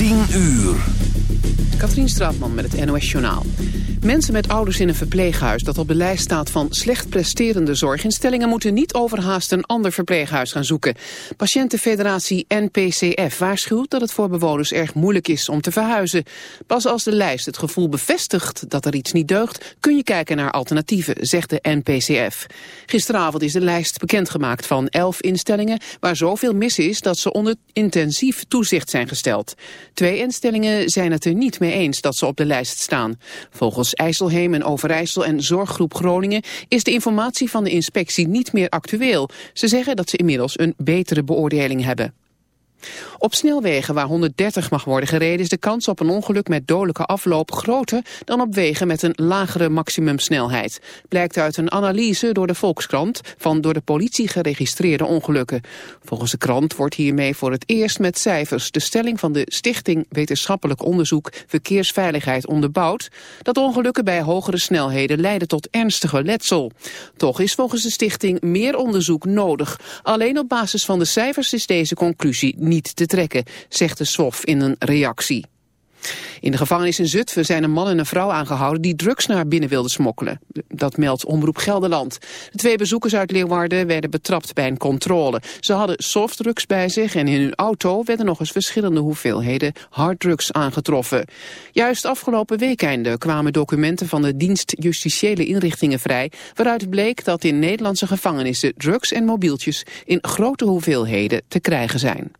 10 uur. Katrien Straatman met het NOS Journaal. Mensen met ouders in een verpleeghuis dat op de lijst staat van slecht presterende zorginstellingen moeten niet overhaast een ander verpleeghuis gaan zoeken. Patiëntenfederatie NPCF waarschuwt dat het voor bewoners erg moeilijk is om te verhuizen. Pas als de lijst het gevoel bevestigt dat er iets niet deugt, kun je kijken naar alternatieven, zegt de NPCF. Gisteravond is de lijst bekendgemaakt van elf instellingen waar zoveel mis is dat ze onder intensief toezicht zijn gesteld. Twee instellingen zijn het er niet mee eens dat ze op de lijst staan. Volgens IJsselheem en Overijssel en Zorggroep Groningen is de informatie van de inspectie niet meer actueel. Ze zeggen dat ze inmiddels een betere beoordeling hebben. Op snelwegen waar 130 mag worden gereden is de kans op een ongeluk met dodelijke afloop groter dan op wegen met een lagere maximumsnelheid. Blijkt uit een analyse door de Volkskrant van door de politie geregistreerde ongelukken. Volgens de krant wordt hiermee voor het eerst met cijfers de stelling van de Stichting Wetenschappelijk Onderzoek Verkeersveiligheid onderbouwd dat ongelukken bij hogere snelheden leiden tot ernstige letsel. Toch is volgens de stichting meer onderzoek nodig. Alleen op basis van de cijfers is deze conclusie niet te trekken, zegt de SWOF in een reactie. In de gevangenis in Zutphen zijn een man en een vrouw aangehouden die drugs naar binnen wilden smokkelen. Dat meldt Omroep Gelderland. De twee bezoekers uit Leeuwarden werden betrapt bij een controle. Ze hadden softdrugs bij zich en in hun auto werden nog eens verschillende hoeveelheden harddrugs aangetroffen. Juist afgelopen weekende kwamen documenten van de dienst justitiële inrichtingen vrij, waaruit bleek dat in Nederlandse gevangenissen drugs en mobieltjes in grote hoeveelheden te krijgen zijn.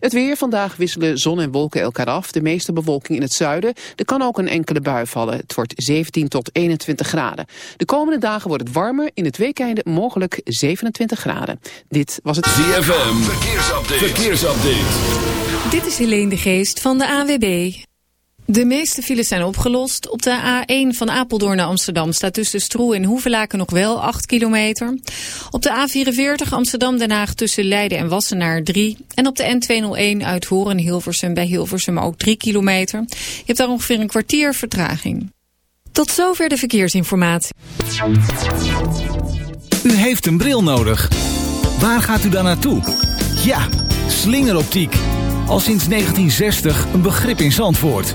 Het weer vandaag wisselen zon en wolken elkaar af. De meeste bewolking in het zuiden. Er kan ook een enkele bui vallen. Het wordt 17 tot 21 graden. De komende dagen wordt het warmer. In het weekende mogelijk 27 graden. Dit was het ZFM. Verkeersupdate. Verkeersupdate. Dit is Helene de Geest van de AWB. De meeste files zijn opgelost. Op de A1 van Apeldoorn naar Amsterdam staat tussen Stroe en Hoevelaken nog wel 8 kilometer. Op de A44 Amsterdam-Den Haag tussen Leiden en Wassenaar 3. En op de N201 uit Horen-Hilversum bij Hilversum ook 3 kilometer. Je hebt daar ongeveer een kwartier vertraging. Tot zover de verkeersinformatie. U heeft een bril nodig. Waar gaat u dan naartoe? Ja, slingeroptiek. Al sinds 1960 een begrip in Zandvoort.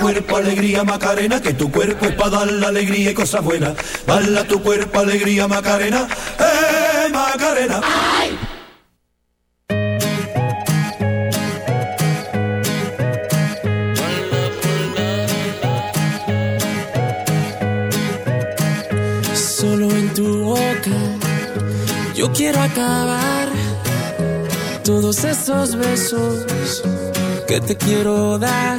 cuerpo alegría Macarena, que tu cuerpo es para dar la alegría y cosas buenas. Bala tu cuerpo alegría Macarena, eh Macarena. ¡Ay! Solo en tu boca yo quiero acabar todos esos besos que te quiero dar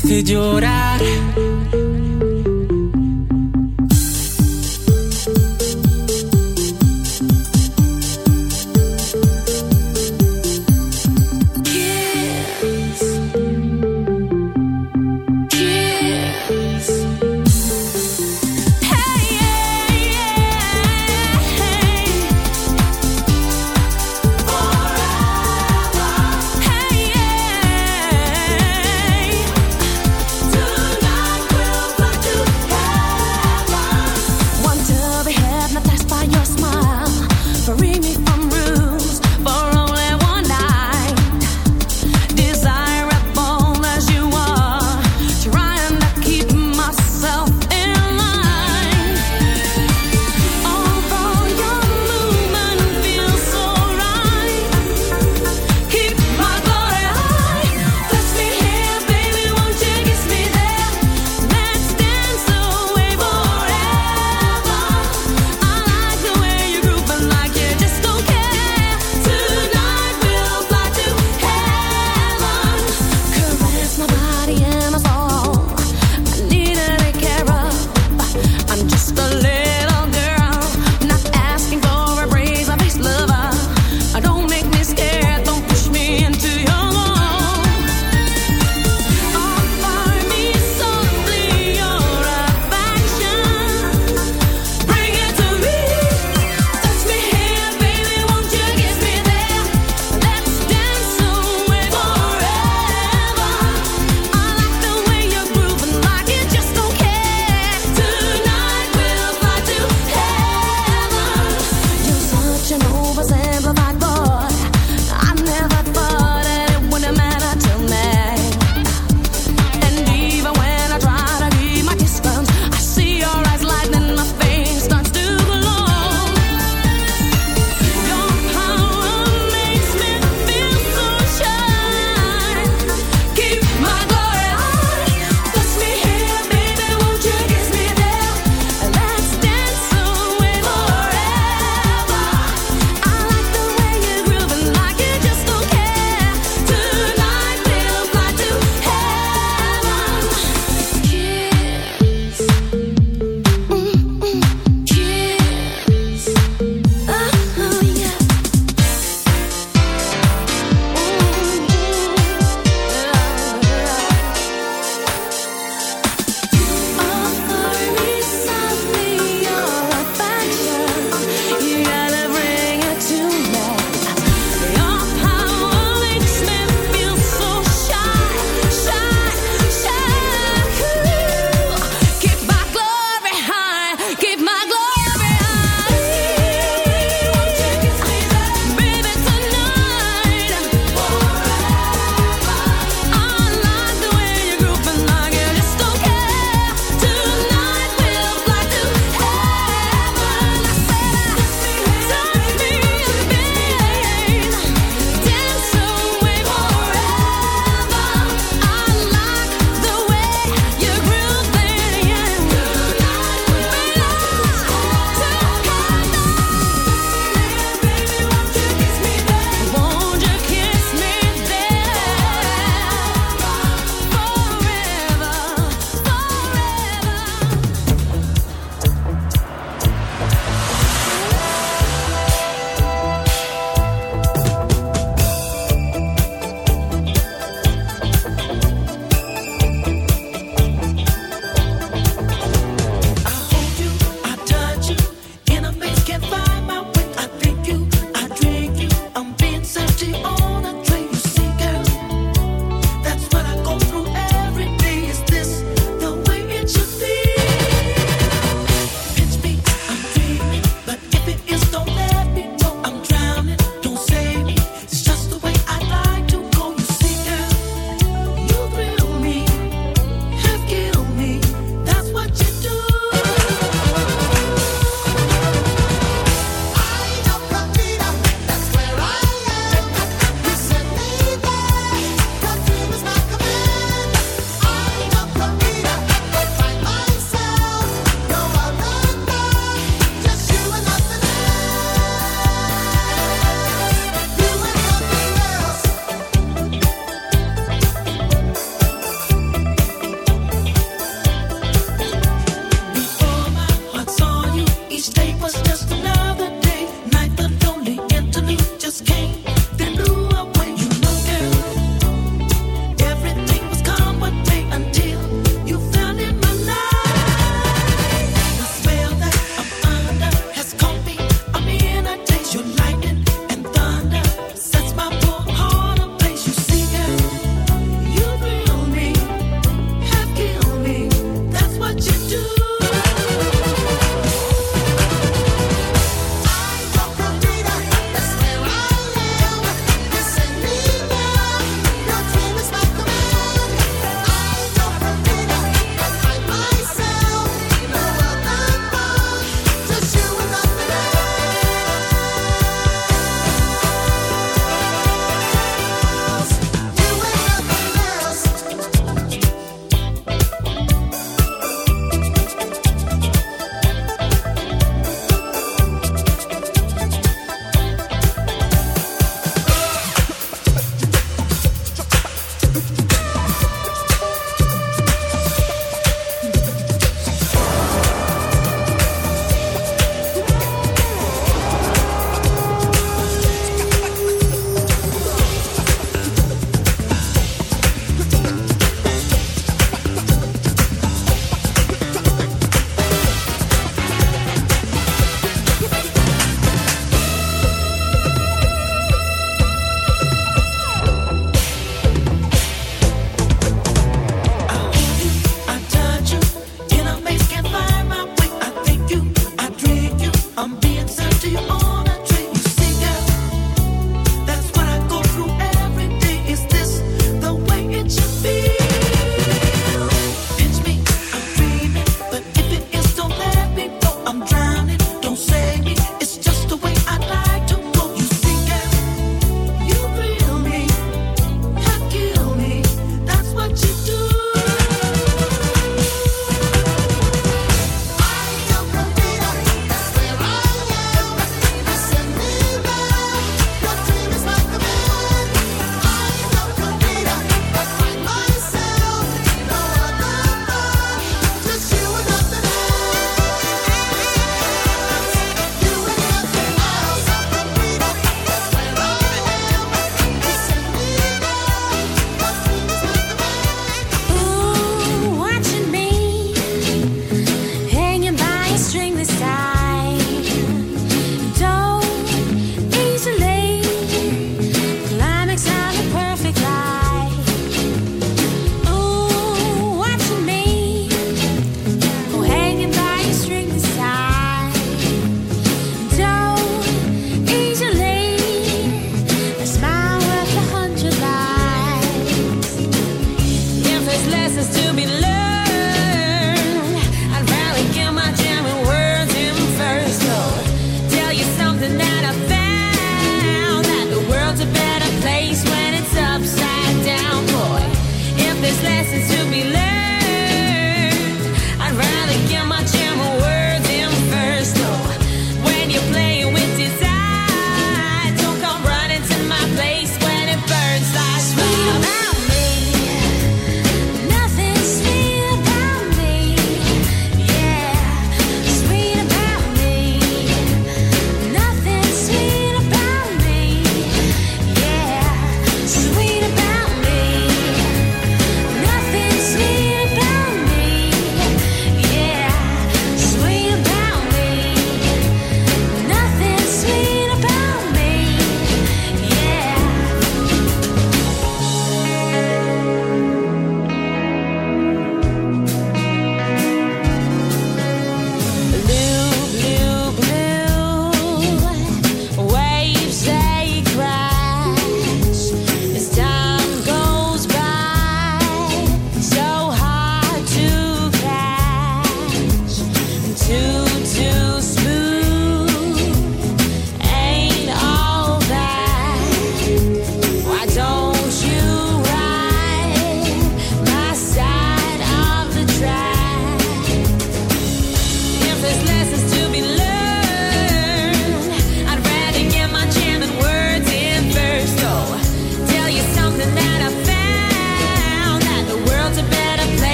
Te.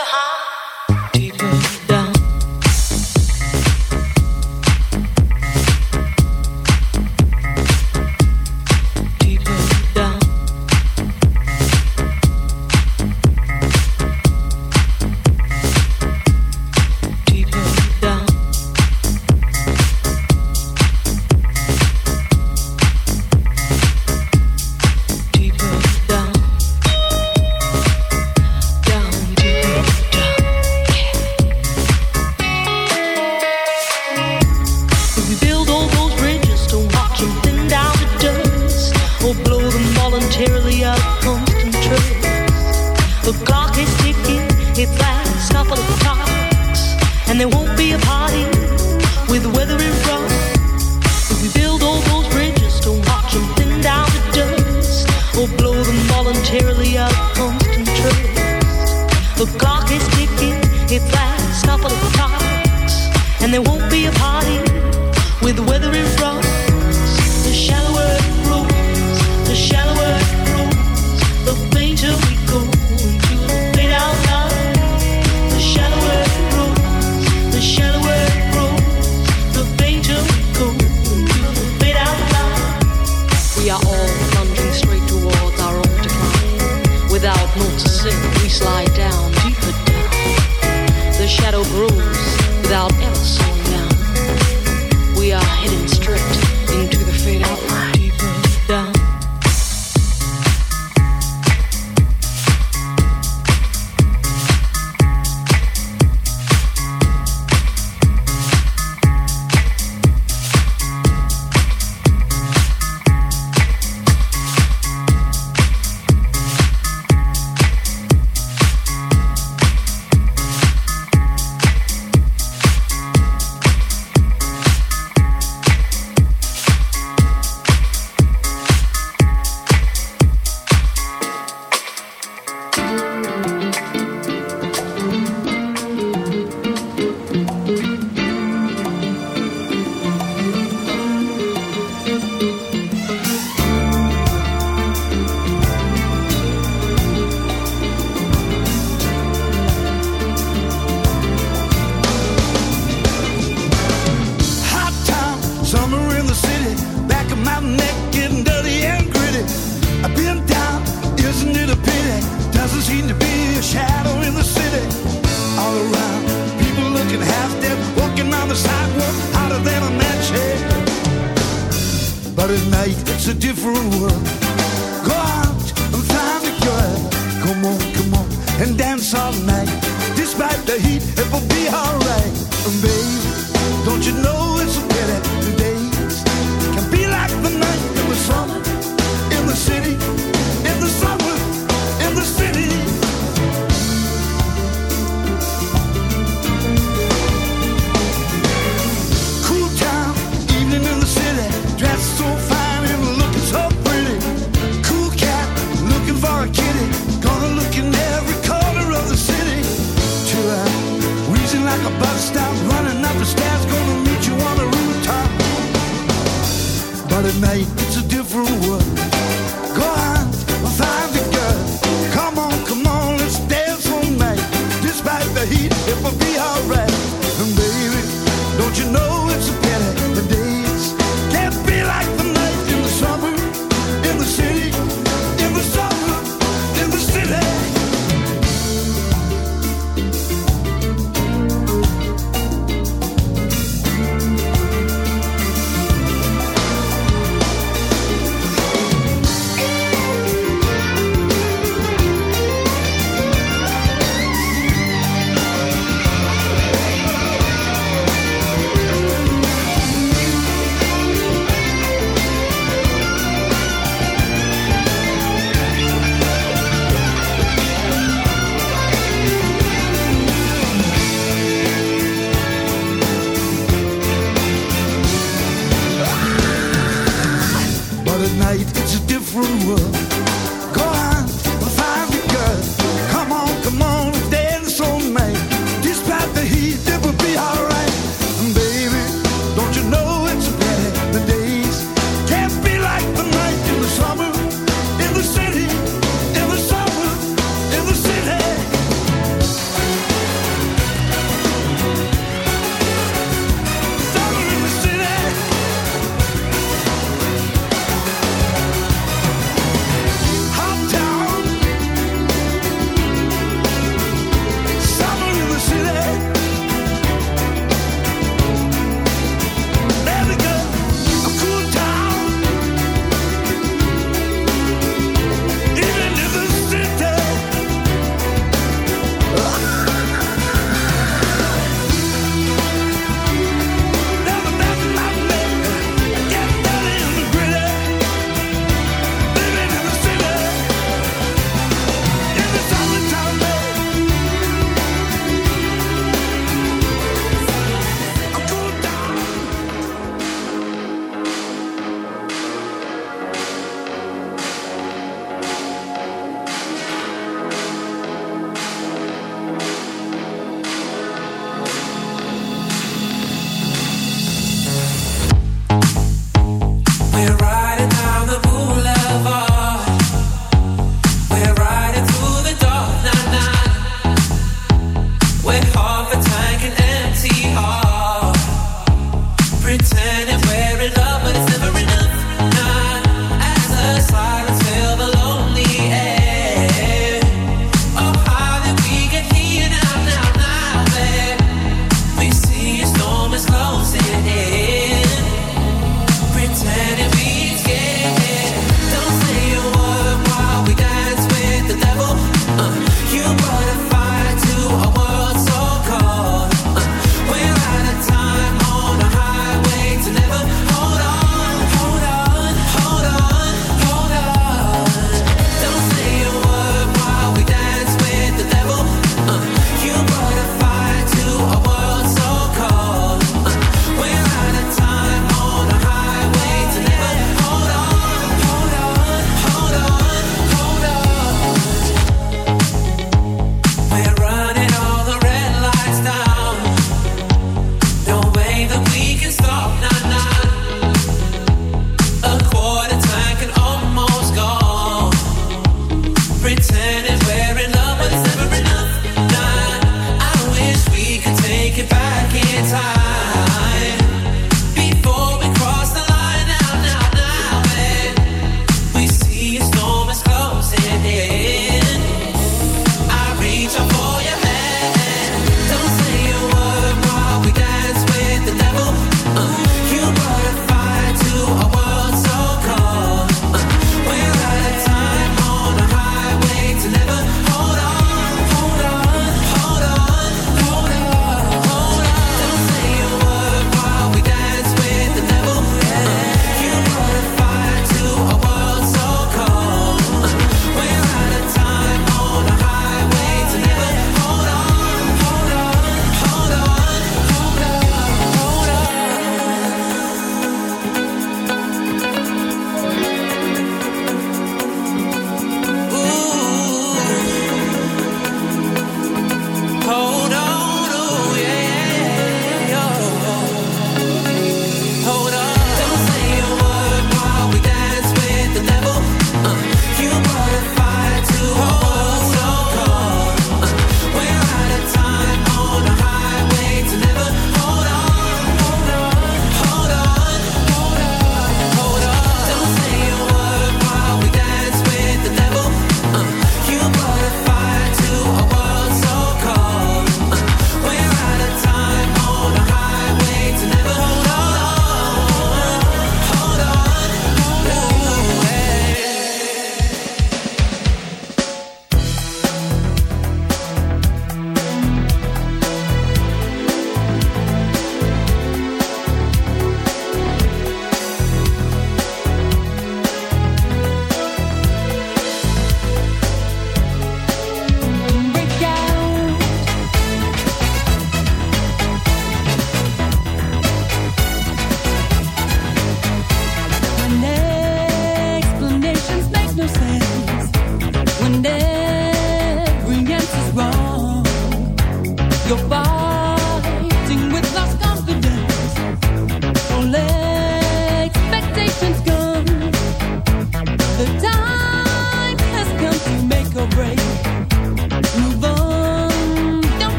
behind.